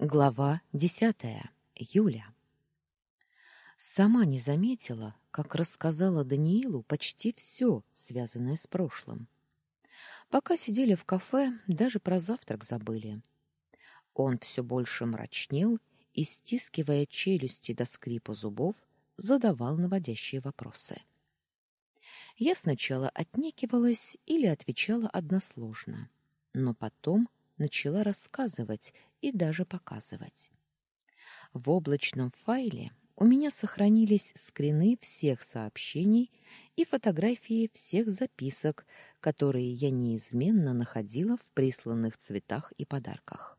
Глава десятая. Юля. Сама не заметила, как рассказала Даниилу почти все, связанное с прошлым. Пока сидели в кафе, даже про завтрак забыли. Он все больше мрачнел и, стискивая челюсти до скрипа зубов, задавал наводящие вопросы. Я сначала отнекивалась или отвечала односложно, но потом начала рассказывать и даже показывать. В облачном файле у меня сохранились скрины всех сообщений и фотографии всех записок, которые я неизменно находила в присланных цветах и подарках.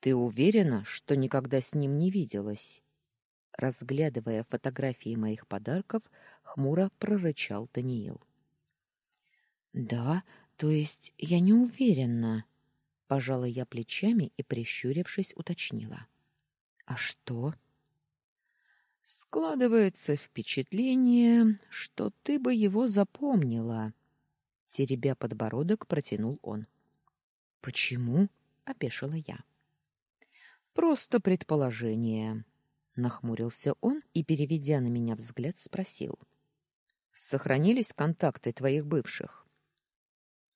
Ты уверена, что никогда с ним не виделась? Разглядывая фотографии моих подарков, хмуро прорычал Даниил. Да, то есть я не уверена, пожала я плечами и прищурившись уточнила. А что? Складывается впечатление, что ты бы его запомнила, теребя подбородок, протянул он. Почему? опешила я. Просто предположение, нахмурился он и переведя на меня взгляд, спросил: Сохранились контакты твоих бывших?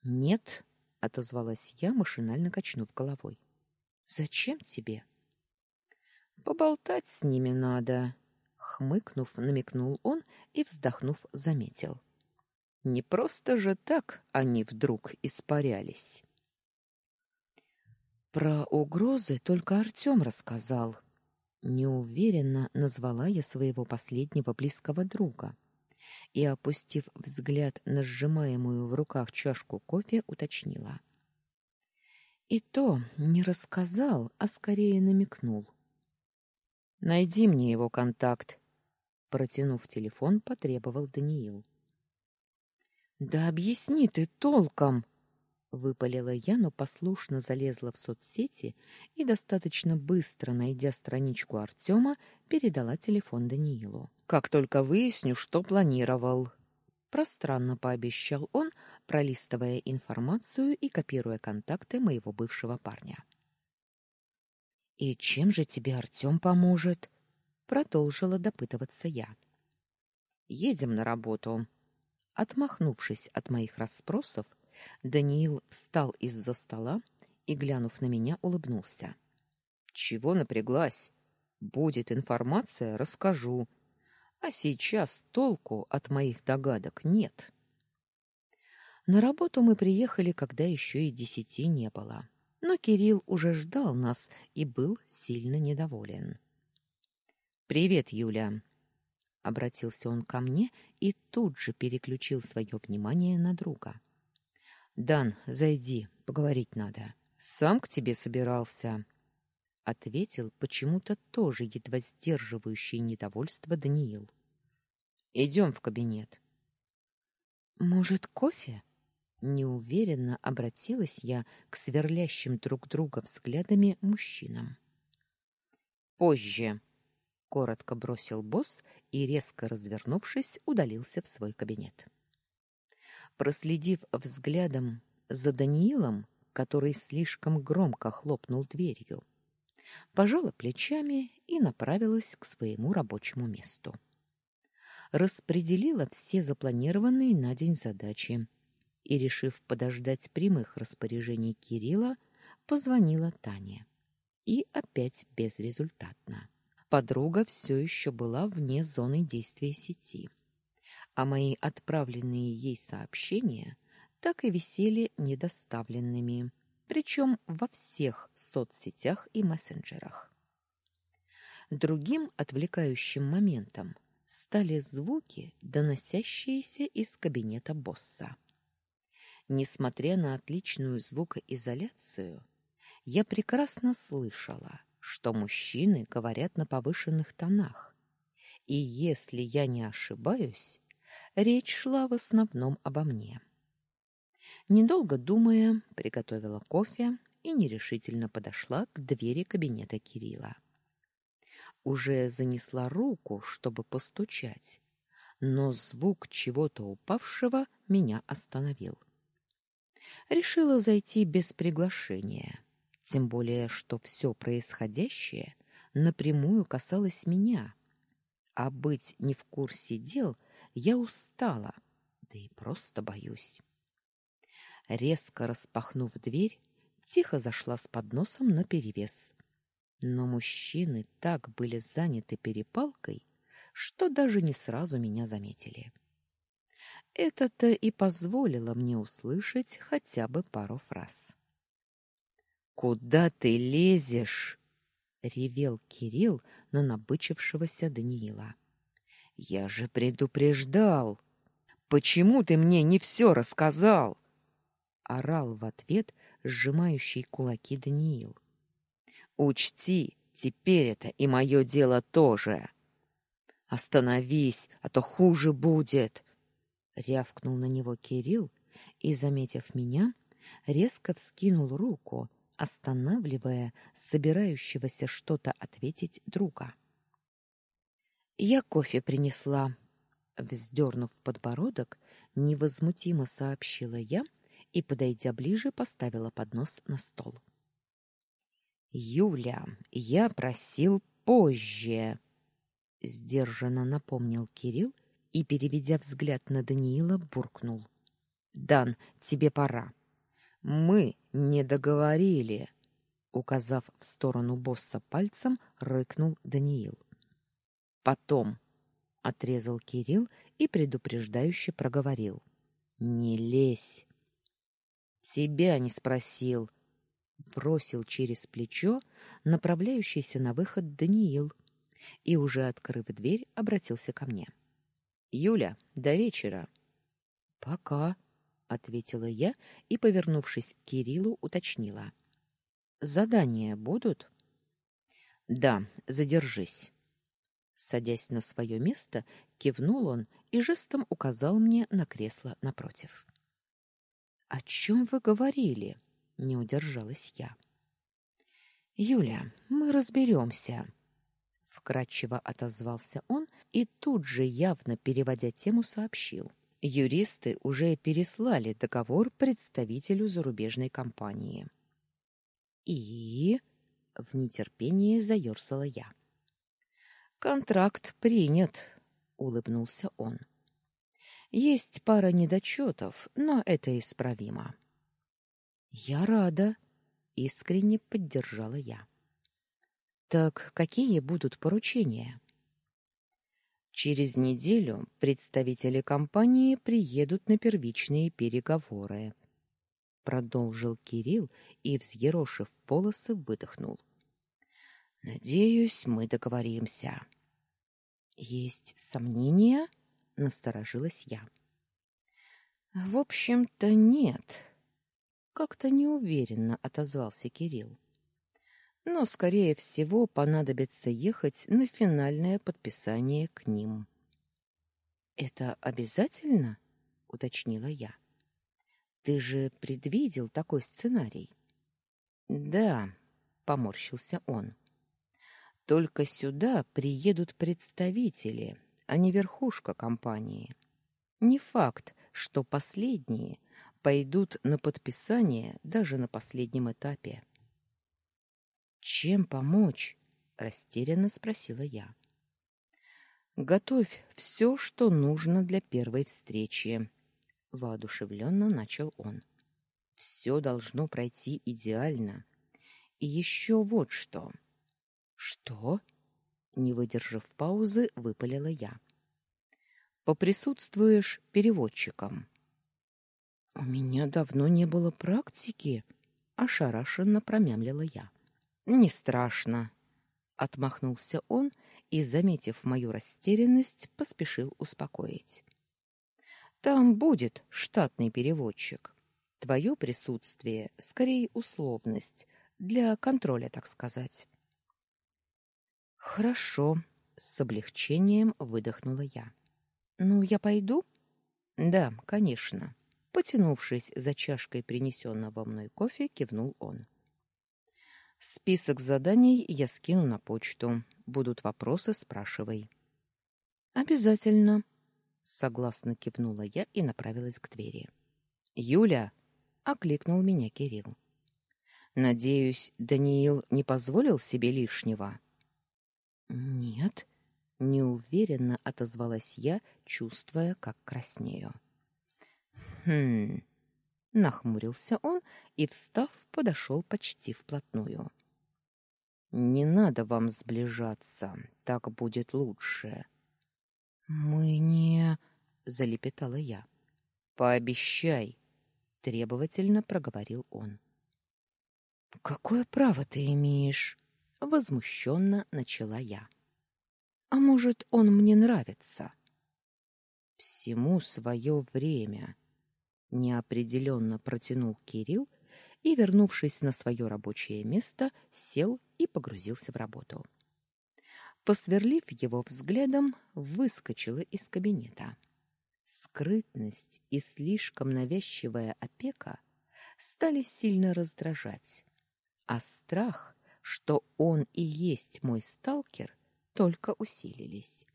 Нет, отозвалась я, машинально качнув головой. Зачем тебе? Поболтать с ними надо, хмыкнув, намекнул он и вздохнув, заметил. Не просто же так они вдруг испарялись. Про угрозы только Артем рассказал. Неуверенно назвала я своего последнего близкого друга и, опустив взгляд на сжимаемую в руках чашку кофе, уточнила. И то не рассказал, а скорее намекнул. «Найди мне его контакт», — протянув телефон, потребовал Даниил. «Да объясни ты толком!» Выпалила я, но послушно залезла в соцсети и достаточно быстро, найдя страничку Артема, передала телефон Даниилу. Как только выясню, что планировал, пространно пообещал он, пролистывая информацию и копируя контакты моего бывшего парня. И чем же тебе Артем поможет? продолжила допытываться я. Едем на работу. Отмахнувшись от моих расспросов, Даниил встал из-за стола и, глянув на меня, улыбнулся. Чего напряглась? Будет информация, расскажу. А сейчас толку от моих догадок нет. На работу мы приехали, когда еще и десяти не было. Но Кирилл уже ждал нас и был сильно недоволен. Привет, Юля. Обратился он ко мне и тут же переключил свое внимание на друга. Дан, зайди, поговорить надо. Сам к тебе собирался, ответил почему-то тоже едва сдерживающий недовольство Даниил. Идем в кабинет. Может, кофе? Неуверенно обратилась я к сверлящим друг друга взглядами мужчинам. Позже, коротко бросил босс и резко развернувшись, удалился в свой кабинет. Проследив взглядом за Даниилом, который слишком громко хлопнул дверью, пожала плечами и направилась к своему рабочему месту. Распределила все запланированные на день задачи и, решив подождать прямых распоряжений Кирилла, позвонила Тане. И опять безрезультатно. Подруга все еще была вне зоны действия сети а мои отправленные ей сообщения так и висели недоставленными, причем во всех соцсетях и мессенджерах. Другим отвлекающим моментом стали звуки, доносящиеся из кабинета босса. Несмотря на отличную звукоизоляцию, я прекрасно слышала, что мужчины говорят на повышенных тонах. И если я не ошибаюсь, речь шла в основном обо мне. Недолго думая, приготовила кофе и нерешительно подошла к двери кабинета Кирилла. Уже занесла руку, чтобы постучать, но звук чего-то упавшего меня остановил. Решила зайти без приглашения, Тем более, что все происходящее напрямую касалось меня. А быть не в курсе дел я устала, да и просто боюсь. Резко распахнув дверь, тихо зашла с подносом наперевес. Но мужчины так были заняты перепалкой, что даже не сразу меня заметили. Это-то и позволило мне услышать хотя бы пару фраз. «Куда ты лезешь?» — ревел Кирилл на набычившегося Даниила. «Я же предупреждал! Почему ты мне не все рассказал?» — орал в ответ сжимающий кулаки Даниил. «Учти, теперь это и мое дело тоже!» «Остановись, а то хуже будет!» — рявкнул на него Кирилл и, заметив меня, резко вскинул руку, останавливая собирающегося что-то ответить друга. «Я кофе принесла», — вздернув подбородок, невозмутимо сообщила я и, подойдя ближе, поставила поднос на стол. «Юля, я просил позже», — сдержанно напомнил Кирилл и, переведя взгляд на Даниила, буркнул. «Дан, тебе пора». Мы не договорили, указав в сторону босса пальцем, рыкнул Даниил. Потом отрезал Кирилл и предупреждающе проговорил: "Не лезь". Тебя не спросил, бросил через плечо направляющийся на выход Даниил и уже открыв дверь, обратился ко мне. Юля, до вечера. Пока, ответила я и, повернувшись к Кириллу, уточнила: Задания будут? Да, задержись. Садясь на свое место, кивнул он и жестом указал мне на кресло напротив. О чем вы говорили? не удержалась я. Юля, мы разберемся. вкратчиво отозвался он и тут же явно переводя тему сообщил: Юристы уже переслали договор представителю зарубежной компании. И в нетерпении заерзала я. Контракт принят, улыбнулся он. Есть пара недочетов, но это исправимо. Я рада, искренне поддержала я. Так какие будут поручения? Через неделю представители компании приедут на первичные переговоры. Продолжил Кирилл и, взъерошив волосы, выдохнул. Надеюсь, мы договоримся. Есть сомнения? Насторожилась я. В общем-то, нет. Как-то неуверенно отозвался Кирилл но, скорее всего, понадобится ехать на финальное подписание к ним. «Это обязательно?» — уточнила я. «Ты же предвидел такой сценарий?» «Да», — поморщился он. «Только сюда приедут представители, а не верхушка компании. Не факт, что последние пойдут на подписание даже на последнем этапе». Чем помочь? растерянно спросила я. Готовь все, что нужно для первой встречи, воодушевленно начал он. Все должно пройти идеально. И еще вот что. Что? Не выдержав паузы, выпалила я. Поприсутствуешь переводчиком. У меня давно не было практики, ошарашенно промямлила я. Не страшно, отмахнулся он и, заметив мою растерянность, поспешил успокоить. Там будет штатный переводчик. Твое присутствие скорее условность для контроля, так сказать. Хорошо, с облегчением выдохнула я. Ну, я пойду? Да, конечно. Потянувшись за чашкой принесенного мной кофе, кивнул он. Список заданий я скину на почту. Будут вопросы, спрашивай. Обязательно, согласно кивнула я и направилась к двери. Юля, окликнул меня Кирилл. Надеюсь, Даниил не позволил себе лишнего. Нет, неуверенно отозвалась я, чувствуя, как краснею. Хм. Нахмурился он и, встав, подошел почти вплотную. Не надо вам сближаться, так будет лучше. Мы не, залепетала я. Пообещай, требовательно проговорил он. Какое право ты имеешь? возмущенно начала я. А может, он мне нравится? Всему свое время, неопределенно протянул Кирилл и, вернувшись на свое рабочее место, сел и погрузился в работу. Посверлив его взглядом, выскочила из кабинета. Скрытность и слишком навязчивая опека стали сильно раздражать, а страх, что он и есть мой сталкер, только усилились.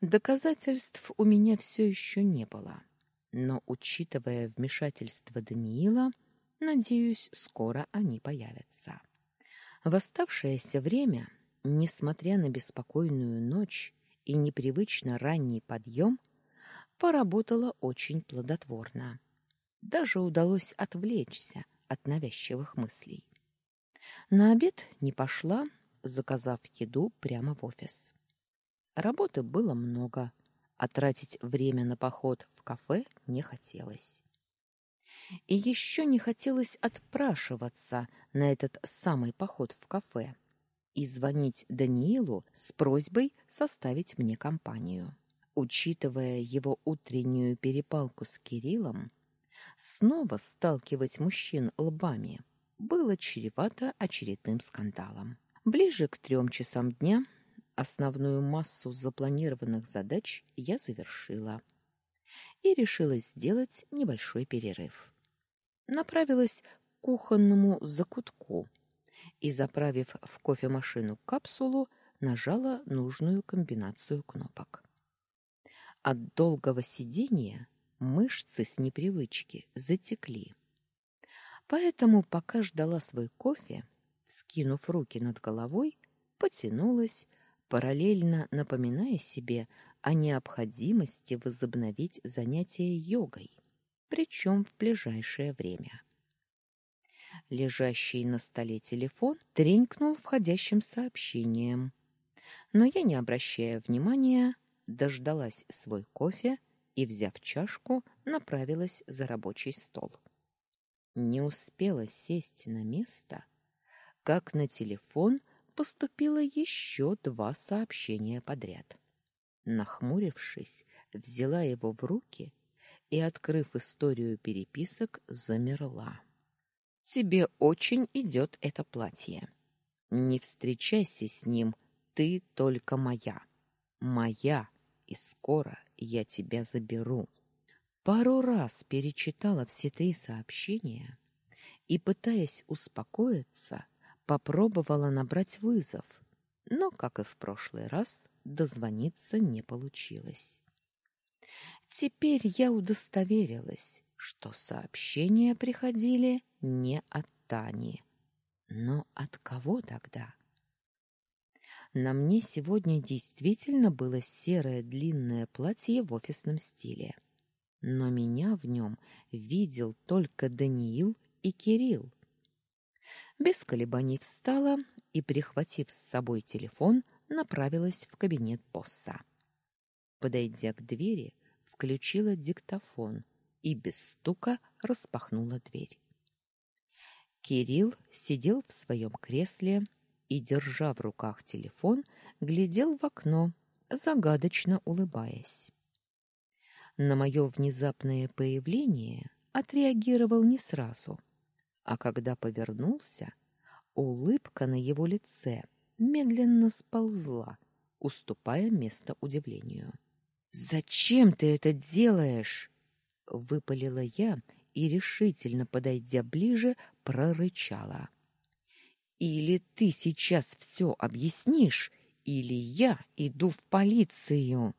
Доказательств у меня все еще не было, но, учитывая вмешательство Даниила, надеюсь, скоро они появятся. В оставшееся время, несмотря на беспокойную ночь и непривычно ранний подъем, поработала очень плодотворно. Даже удалось отвлечься от навязчивых мыслей. На обед не пошла, заказав еду прямо в офис. Работы было много, а тратить время на поход в кафе не хотелось. И еще не хотелось отпрашиваться на этот самый поход в кафе и звонить Даниилу с просьбой составить мне компанию. Учитывая его утреннюю перепалку с Кириллом, снова сталкивать мужчин лбами было чревато очередным скандалом. Ближе к трем часам дня основную массу запланированных задач я завершила и решила сделать небольшой перерыв. Направилась к кухонному закутку и, заправив в кофемашину капсулу, нажала нужную комбинацию кнопок. От долгого сидения мышцы с непривычки затекли. Поэтому, пока ждала свой кофе, скинув руки над головой, потянулась, параллельно напоминая себе о необходимости возобновить занятия йогой, причем в ближайшее время. Лежащий на столе телефон тренькнул входящим сообщением, но я, не обращая внимания, дождалась свой кофе и, взяв чашку, направилась за рабочий стол. Не успела сесть на место, как на телефон поступило еще два сообщения подряд. Нахмурившись, взяла его в руки и, открыв историю переписок, замерла. «Тебе очень идет это платье. Не встречайся с ним, ты только моя. Моя, и скоро я тебя заберу». Пару раз перечитала все три сообщения и, пытаясь успокоиться, попробовала набрать вызов, но, как и в прошлый раз, дозвониться не получилось. Теперь я удостоверилась, что сообщения приходили не от Тани. Но от кого тогда? На мне сегодня действительно было серое длинное платье в офисном стиле но меня в нем видел только Даниил и Кирилл. Без колебаний встала и, прихватив с собой телефон, направилась в кабинет босса. Подойдя к двери, включила диктофон и без стука распахнула дверь. Кирилл сидел в своем кресле и, держа в руках телефон, глядел в окно, загадочно улыбаясь на мое внезапное появление отреагировал не сразу, а когда повернулся, улыбка на его лице медленно сползла, уступая место удивлению. «Зачем ты это делаешь?» — выпалила я и, решительно подойдя ближе, прорычала. «Или ты сейчас все объяснишь, или я иду в полицию!»